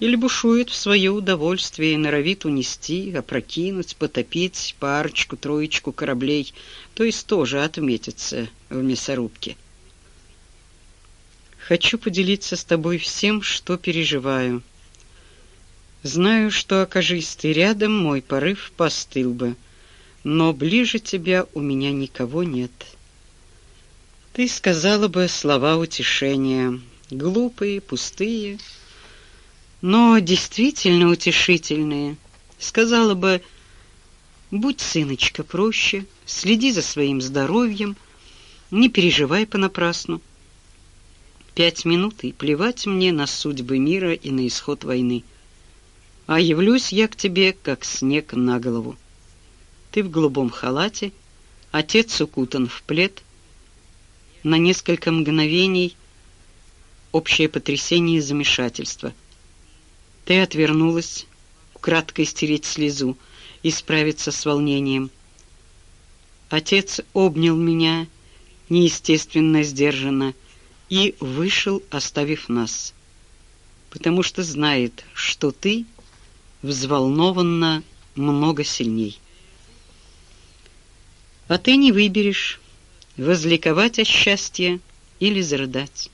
Или бушует в свое удовольствие и норовит унести, опрокинуть, потопить парочку-троечку кораблей, то есть тоже отметиться в мясорубке. Хочу поделиться с тобой всем, что переживаю. Знаю, что, окажись ты рядом, мой порыв постыл бы, но ближе тебя у меня никого нет». Ты сказала бы слова утешения, глупые, пустые, но действительно утешительные. Сказала бы: "Будь, сыночка, проще, следи за своим здоровьем, не переживай понапрасну. Пять минут и плевать мне на судьбы мира и на исход войны. А явлюсь я к тебе, как снег на голову. Ты в голубом халате, отец укутан в плед, на несколько мгновений общее потрясение и замешательство. Ты отвернулась, украдкой стереть слезу и справиться с волнением. Отец обнял меня неестественно сдержанно и вышел, оставив нас, потому что знает, что ты взволнованно много сильней. А ты не выберешь, возликовать от счастья или зарыдать.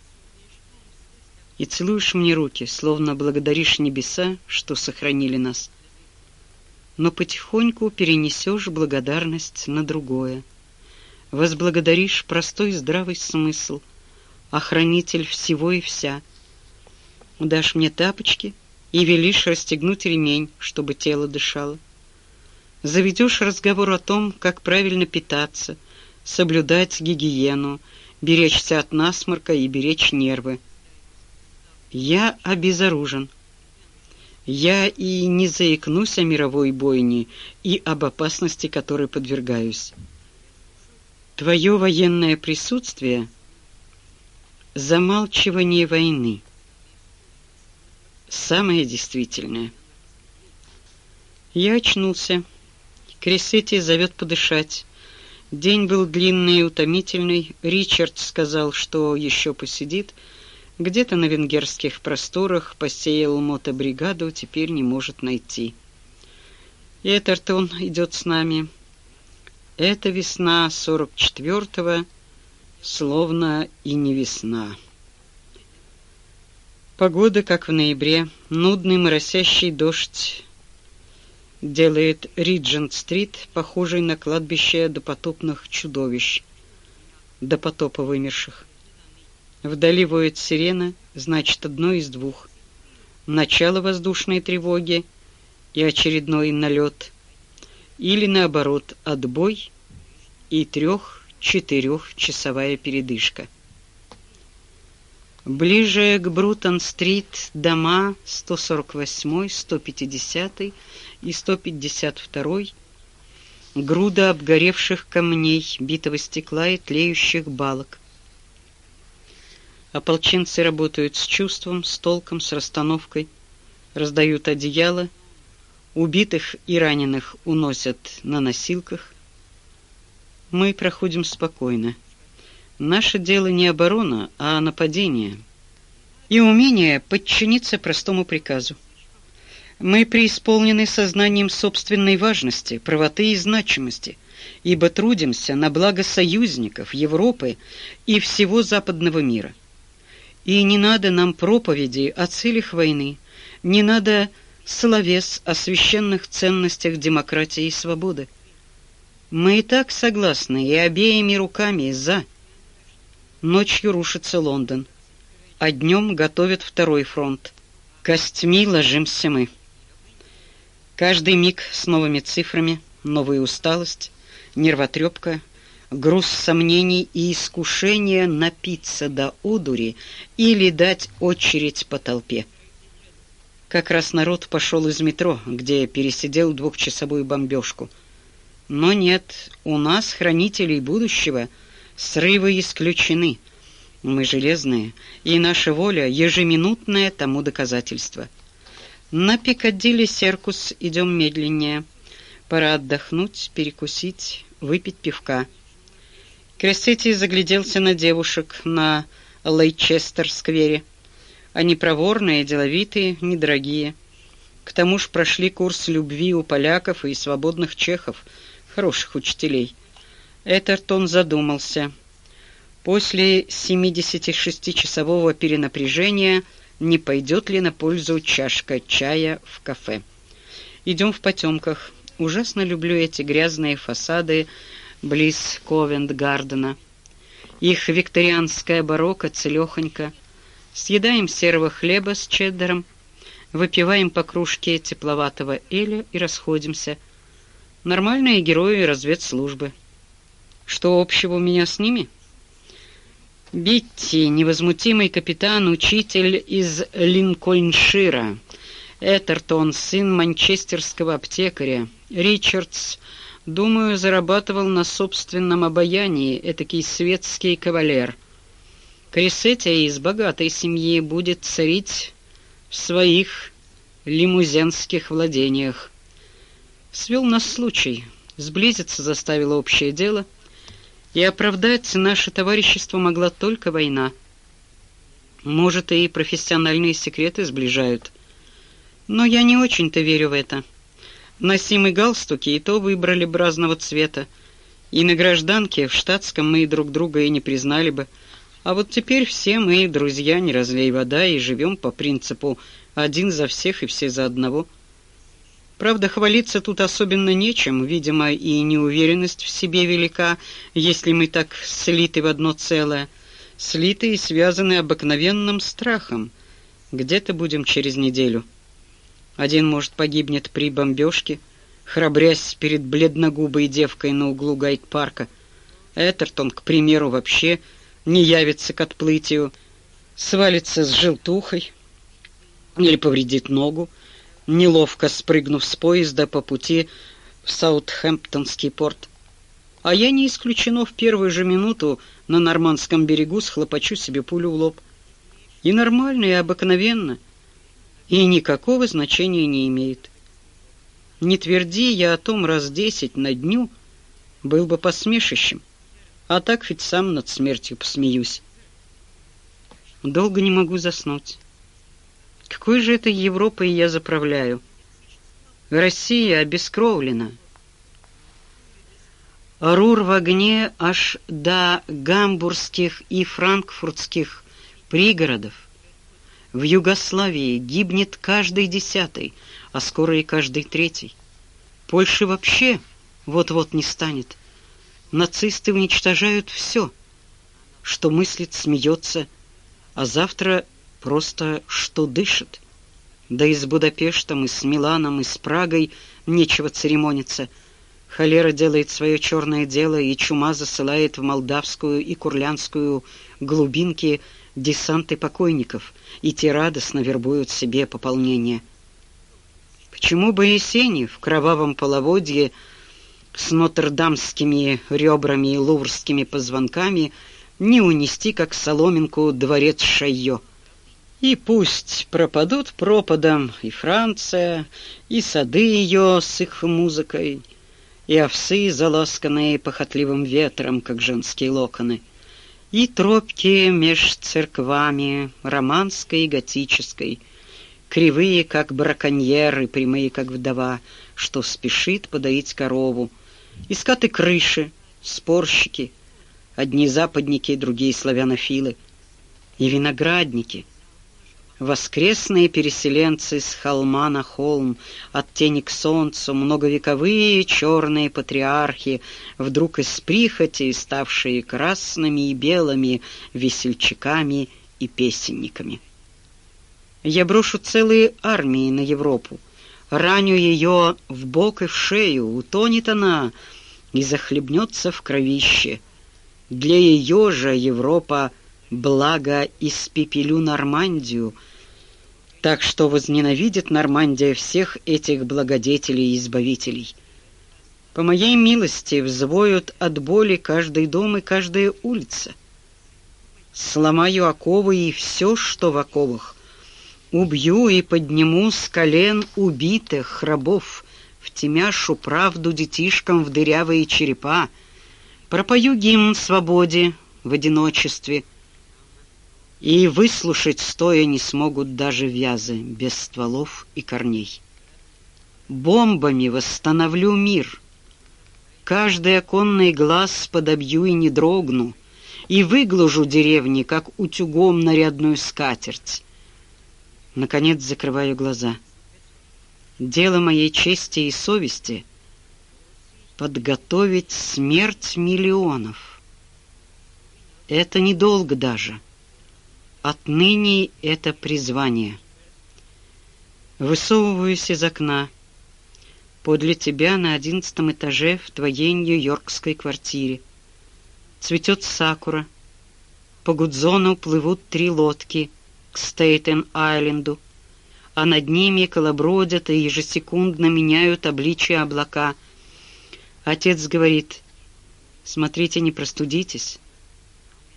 И целуешь мне руки, словно благодаришь небеса, что сохранили нас. но потихоньку перенесешь благодарность на другое. Возблагодаришь простой здравый смысл, охранитель всего и вся. Дашь мне тапочки и велишь расстегнуть ремень, чтобы тело дышало. Заведешь разговор о том, как правильно питаться, соблюдать гигиену, беречься от насморка и беречь нервы. Я обезоружен. Я и не заикнусь о мировой бойне и об опасности, которой подвергаюсь. Твое военное присутствие — замалчивание войны. Самое действительное. Я очнулся. Кресетти зовет подышать. День был длинный и утомительный. Ричард сказал, что еще посидит — где-то на венгерских просторах посеял мотобригаду, теперь не может найти. Этертон идет с нами. Это весна сорок четвертого, словно и не весна. Погода, как в ноябре, нудный моросящий дождь делает Риджент-стрит похожей на кладбище допотопных чудовищ, допотопа вымерших. Вдали воет сирена, значит, одно из двух. Начало воздушной тревоги и очередной налет. Или, наоборот, отбой и трех-четырехчасовая передышка. Ближе к Брутон-стрит дома 148, 150 и 152, груда обгоревших камней, битого стекла и тлеющих балок. Ополченцы работают с чувством, с толком, с расстановкой, раздают одеяла, убитых и раненых уносят на носилках. Мы проходим спокойно. Наше дело не оборона, а нападение и умение подчиниться простому приказу. Мы преисполнены сознанием собственной важности, правоты и значимости, ибо трудимся на благо союзников Европы и всего западного мира. И не надо нам проповеди о целях войны, не надо словес о священных ценностях демократии и свободы. Мы и так согласны и обеими руками за. Ночью рушится Лондон, а днем готовят второй фронт. Костьми ложимся мы. Каждый миг с новыми цифрами, новая усталость, нервотрепка — груз сомнений и искушения напиться до одури или дать очередь по толпе. Как раз народ пошел из метро, где пересидел двухчасовую бомбежку. Но нет, у нас, хранителей будущего, срывы исключены. Мы железные, и наша воля ежеминутное тому доказательство. На Пикадилли Серкус идем медленнее. Пора отдохнуть, перекусить, выпить пивка. Кресетти загляделся на девушек на Лейчестер-сквере. Они проворные, деловитые, недорогие. К тому же прошли курс любви у поляков и свободных чехов, хороших учителей. Этертон задумался. После 76-часового перенапряжения не пойдет ли на пользу чашка чая в кафе. Идем в потемках. Ужасно люблю эти грязные фасады близ Ковент-Гардена. Их викторианская барокко целехонько. Съедаем серого хлеба с чеддером, выпиваем по кружке тепловатого эля и расходимся. Нормальные герои разведслужбы. Что общего у меня с ними? Битти, невозмутимый капитан, учитель из Линкольншира. Этертон, сын манчестерского аптекаря. Ричардс, Думаю, зарабатывал на собственном обаянии этакий светский кавалер. Кресетя из богатой семьи будет царить в своих лимузенских владениях. Свел нас случай, сблизиться заставило общее дело, и оправдать наше товарищество могла только война. Может, и профессиональные секреты сближают. Но я не очень-то верю в это. Носимы галстуки и то выбрали бы разного цвета. И на гражданке, в штатском мы друг друга и не признали бы. А вот теперь все мы друзья, не разлей вода, и живем по принципу «один за всех и все за одного». Правда, хвалиться тут особенно нечем, видимо, и неуверенность в себе велика, если мы так слиты в одно целое, слиты и связаны обыкновенным страхом. Где-то будем через неделю. Один, может, погибнет при бомбежке, храбрясь перед бледногубой девкой на углу гайд-парка. Этертон, к примеру, вообще не явится к отплытию, свалится с желтухой или повредит ногу, неловко спрыгнув с поезда по пути в Саутхэмптонский порт. А я не исключено в первую же минуту на нормандском берегу схлопочу себе пулю в лоб. И нормально, и обыкновенно, и никакого значения не имеет. Не тверди я о том раз десять на дню, был бы посмешищем, а так ведь сам над смертью посмеюсь. Долго не могу заснуть. Какой же это Европой я заправляю? Россия обескровлена. Рур в огне аж до гамбургских и франкфуртских пригородов. В Югославии гибнет каждый десятый, а скоро и каждый третий. Польши вообще вот-вот не станет. Нацисты уничтожают все, что мыслит, смеется, а завтра просто что дышит. Да и с Будапештом, и с Миланом, и с Прагой нечего церемониться. Холера делает свое черное дело, и чума засылает в молдавскую и курлянскую глубинки десанты покойников, и те радостно вербуют себе пополнение. Почему бы Есени в кровавом половодье с нотр-дамскими ребрами и луврскими позвонками не унести, как соломинку, дворец Шайо? И пусть пропадут пропадом и Франция, и сады ее с их музыкой, и овсы, заласканные похотливым ветром, как женские локоны, и тропки меж церквами, романской и готической, кривые, как браконьер, и прямые, как вдова, что спешит подоить корову, и скаты крыши, спорщики, одни западники, другие славянофилы, и виноградники — Воскресные переселенцы с холма на холм, от тени к солнцу, многовековые черные патриархи, вдруг из прихоти, ставшие красными и белыми весельчаками и песенниками. Я брошу целые армии на Европу, раню ее в бок и в шею, утонет она и захлебнется в кровище. Для ее же Европа — благо испепелю Нормандию, так что возненавидит Нормандия всех этих благодетелей и избавителей. По моей милости взвоют от боли каждый дом и каждая улица. Сломаю оковы и все, что в оковах. Убью и подниму с колен убитых рабов, втемяшу правду детишкам в дырявые черепа, пропою гимн свободе в одиночестве — и выслушать стоя не смогут даже вязы без стволов и корней. Бомбами восстановлю мир. Каждый оконный глаз подобью и не дрогну, и выглажу деревни, как утюгом нарядную скатерть. Наконец закрываю глаза. Дело моей чести и совести — подготовить смерть миллионов. Это недолго даже — Отныне это призвание. Высовываюсь из окна. Подле тебя на одиннадцатом этаже в твоей нью-йоркской квартире. Цветет сакура. По Гудзону плывут три лодки к Стейтен-Айленду, а над ними колобродят и ежесекундно меняют обличие облака. Отец говорит, смотрите, не простудитесь.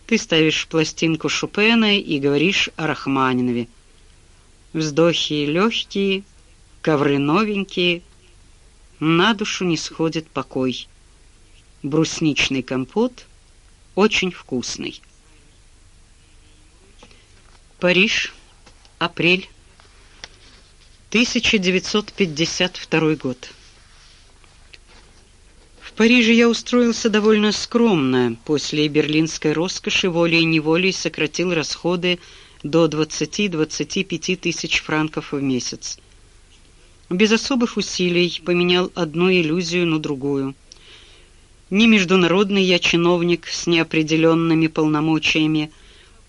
Ты ставишь пластинку Шопена и говоришь о Рахманинове. Вздохи легкие, ковры новенькие, на душу не сходит покой. Брусничный компот очень вкусный. Париж, апрель 1952 год. Париже я устроился довольно скромно. После берлинской роскоши волей-неволей сократил расходы до 20-25 тысяч франков в месяц. без особых усилий поменял одну иллюзию на другую. Не международный я чиновник с неопределенными полномочиями,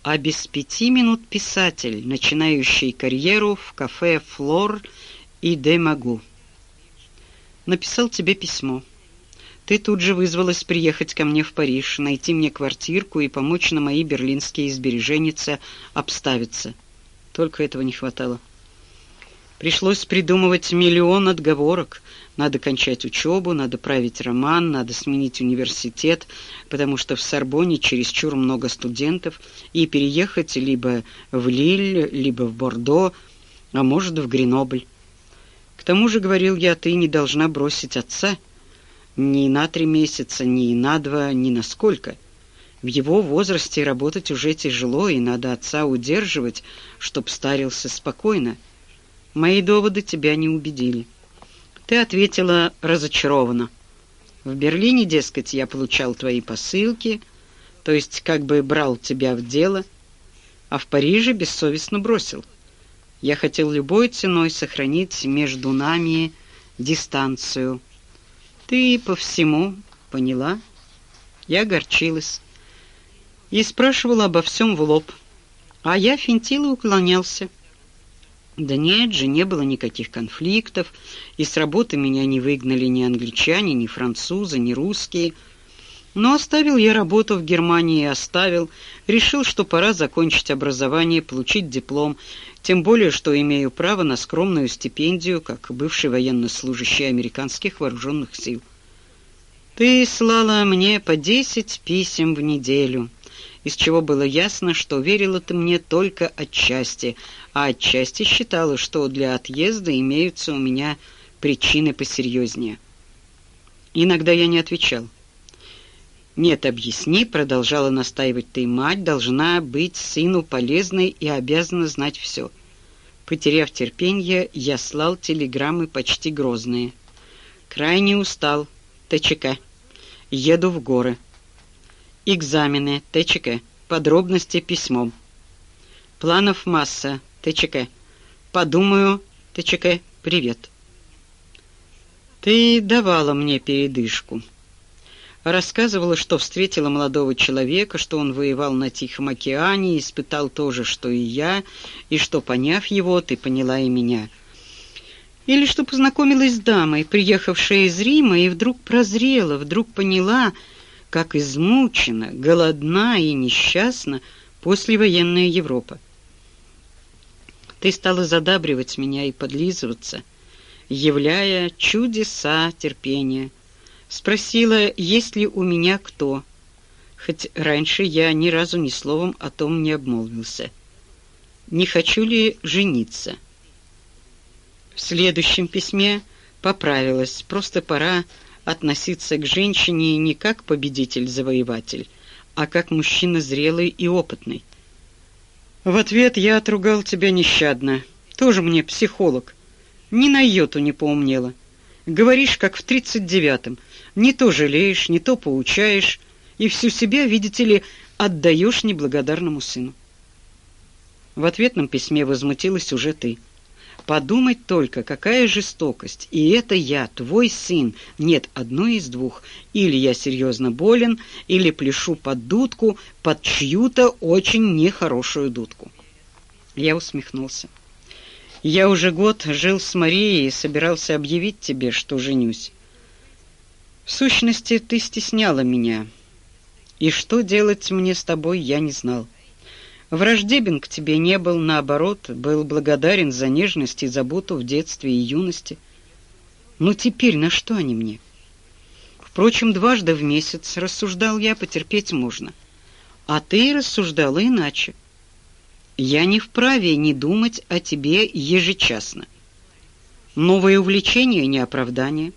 а без пяти минут писатель, начинающий карьеру в кафе «Флор» и «Де Магу». Написал тебе письмо. Ты тут же вызвалась приехать ко мне в Париж, найти мне квартирку и помочь на мои берлинские сбереженицы обставиться. Только этого не хватало. Пришлось придумывать миллион отговорок. Надо кончать учебу, надо править роман, надо сменить университет, потому что в Сорбоне чересчур много студентов, и переехать либо в Лиль, либо в Бордо, а может, в Гренобль. К тому же, говорил я, ты не должна бросить отца ни на три месяца, ни на два, ни на сколько. В его возрасте работать уже тяжело, и надо отца удерживать, чтоб старился спокойно. Мои доводы тебя не убедили. Ты ответила разочарованно. В Берлине, дескать, я получал твои посылки, то есть как бы брал тебя в дело, а в Париже бессовестно бросил. Я хотел любой ценой сохранить между нами дистанцию. Ты по всему поняла? Я огорчилась и спрашивала обо всем в лоб, а я финтил уклонялся. Да нет же, не было никаких конфликтов, и с работы меня не выгнали ни англичане, ни французы, ни русские. Но оставил я работу в Германии и оставил, решил, что пора закончить образование, получить диплом, тем более, что имею право на скромную стипендию, как бывший военнослужащий американских вооруженных сил. Ты слала мне по десять писем в неделю из чего было ясно, что верила ты мне только отчасти, а отчасти считала, что для отъезда имеются у меня причины посерьезнее. Иногда я не отвечал. «Нет, объясни», — продолжала настаивать ты, — «мать должна быть сыну полезной и обязана знать все». Потеряв терпение, я слал телеграммы почти грозные. «Крайне устал. ТЧК. Еду в горы». Экзамены. ТЧК. Подробности письмом. Планов масса. ТЧК. Подумаю. ТЧК. Привет. Ты давала мне передышку. Рассказывала, что встретила молодого человека, что он воевал на Тихом океане, испытал то же, что и я, и что, поняв его, ты поняла и меня. Или что познакомилась с дамой, приехавшей из Рима, и вдруг прозрела, вдруг поняла, как измучена, голодна и несчастна послевоенная Европа. Ты стала задабривать меня и подлизываться, являя чудеса терпения. Спросила, есть ли у меня кто, хоть раньше я ни разу ни словом о том не обмолвился. Не хочу ли жениться? В следующем письме поправилась, просто пора относиться к женщине не как победитель-завоеватель, а как мужчина зрелый и опытный. В ответ я отругал тебя нещадно. Тоже мне психолог. Ни на йоту не поумнела. Говоришь, как в тридцать девятом. Не то жалеешь, не то поучаешь, и всю себя, видите ли, отдаешь неблагодарному сыну. В ответном письме возмутилась уже ты. Подумать только, какая жестокость. И это я, твой сын. Нет, одно из двух. Или я серьезно болен, или пляшу под дудку, под чью-то очень нехорошую дудку. Я усмехнулся. Я уже год жил с Марией и собирался объявить тебе, что женюсь. В сущности, ты стесняла меня. И что делать мне с тобой, я не знал. Враждебен к тебе не был, наоборот, был благодарен за нежность и заботу в детстве и юности. Но теперь на что они мне? Впрочем, дважды в месяц, рассуждал я, потерпеть можно. А ты рассуждала иначе. Я не вправе не думать о тебе ежечасно. Новое увлечение не оправдание.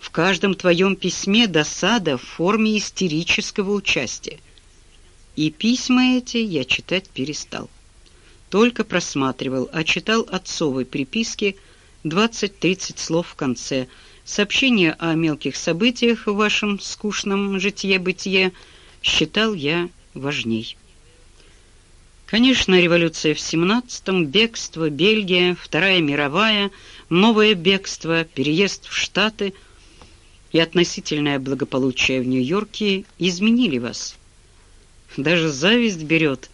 В каждом твоем письме досада в форме истерического участия. И письма эти я читать перестал. Только просматривал, а читал отцовой приписки 20-30 слов в конце. Сообщения о мелких событиях в вашем скучном житье-бытие считал я важней. Конечно, революция в 17-м, бегство, Бельгия, Вторая мировая, новое бегство, переезд в Штаты и относительное благополучие в Нью-Йорке изменили вас. Даже зависть берет,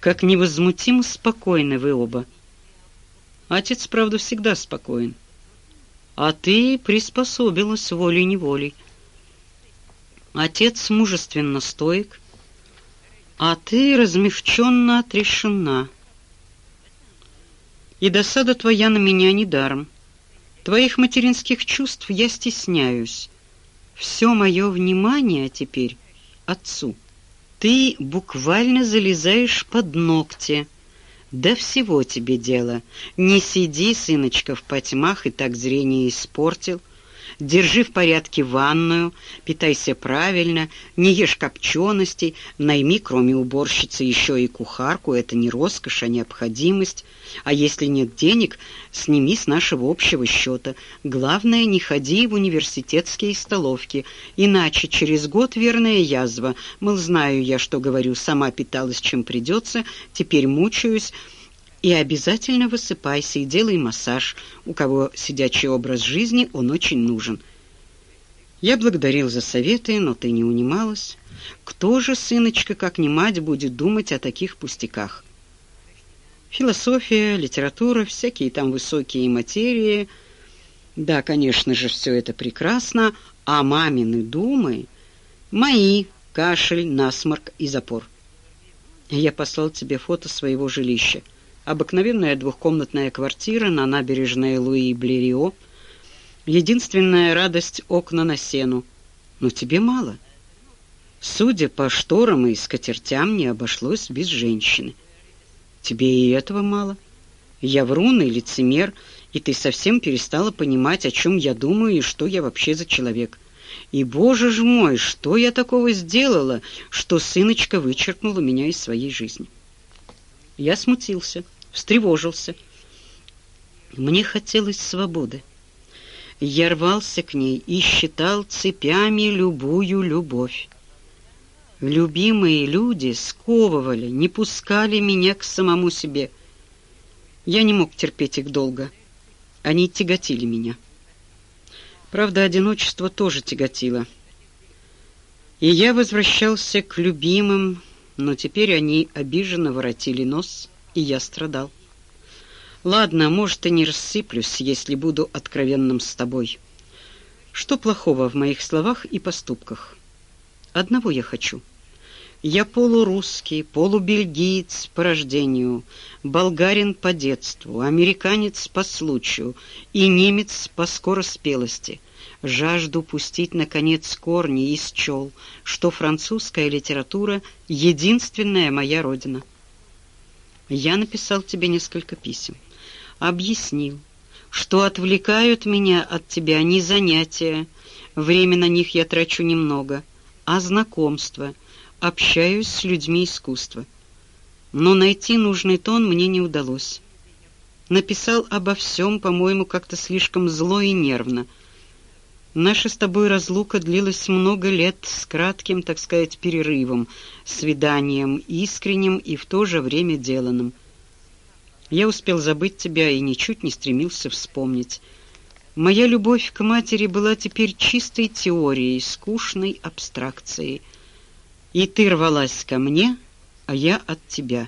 как невозмутимо спокойны вы оба. Отец, правда, всегда спокоен. А ты приспособилась волей-неволей. Отец мужественно стоек, а ты размягченно отрешена. И досада твоя на меня недаром. Твоих материнских чувств я стесняюсь. Все мое внимание теперь отцу. Ты буквально залезаешь под ногти. Да всего тебе дело. Не сиди, сыночка, в потьмах и так зрение испортил. Держи в порядке ванную, питайся правильно, не ешь копченостей, найми, кроме уборщицы, еще и кухарку. Это не роскошь, а необходимость. А если нет денег, сними с нашего общего счета. Главное, не ходи в университетские столовки, иначе через год верная язва. Мол, знаю я, что говорю, сама питалась, чем придется, теперь мучаюсь, и обязательно высыпайся и делай массаж. У кого сидячий образ жизни, он очень нужен. Я благодарил за советы, но ты не унималась. Кто же, сыночка, как не мать, будет думать о таких пустяках? Философия, литература, всякие там высокие материи. Да, конечно же, все это прекрасно, а мамины думы мои кашель, насморк и запор. Я послал тебе фото своего жилища. Обыкновенная двухкомнатная квартира на набережной Луи-Блерио. Единственная радость — окна на сену. Но тебе мало. Судя по шторам и скатертям, не обошлось без женщины. Тебе и этого мало. Я врун и лицемер, и ты совсем перестала понимать, о чем я думаю и что я вообще за человек. И, боже ж мой, что я такого сделала, что сыночка вычеркнула меня из своей жизни? Я смутился встревожился. Мне хотелось свободы. Я рвался к ней и считал цепями любую любовь. Любимые люди сковывали, не пускали меня к самому себе. Я не мог терпеть их долго. Они тяготили меня. Правда, одиночество тоже тяготило. И я возвращался к любимым, но теперь они обиженно воротили нос — и я страдал. Ладно, может, и не рассыплюсь, если буду откровенным с тобой. Что плохого в моих словах и поступках? Одного я хочу. Я полурусский, полубельгиец по рождению, болгарин по детству, американец по случаю и немец по скороспелости. Жажду пустить, наконец, корни и счел, что французская литература — единственная моя родина. Я написал тебе несколько писем. Объяснил, что отвлекают меня от тебя не занятия, время на них я трачу немного, а знакомства, общаюсь с людьми искусства. Но найти нужный тон мне не удалось. Написал обо всем, по-моему, как-то слишком зло и нервно — Наша с тобой разлука длилась много лет с кратким, так сказать, перерывом, свиданием искренним и в то же время деланным. Я успел забыть тебя и ничуть не стремился вспомнить. Моя любовь к матери была теперь чистой теорией, скучной абстракцией. И ты рвалась ко мне, а я от тебя —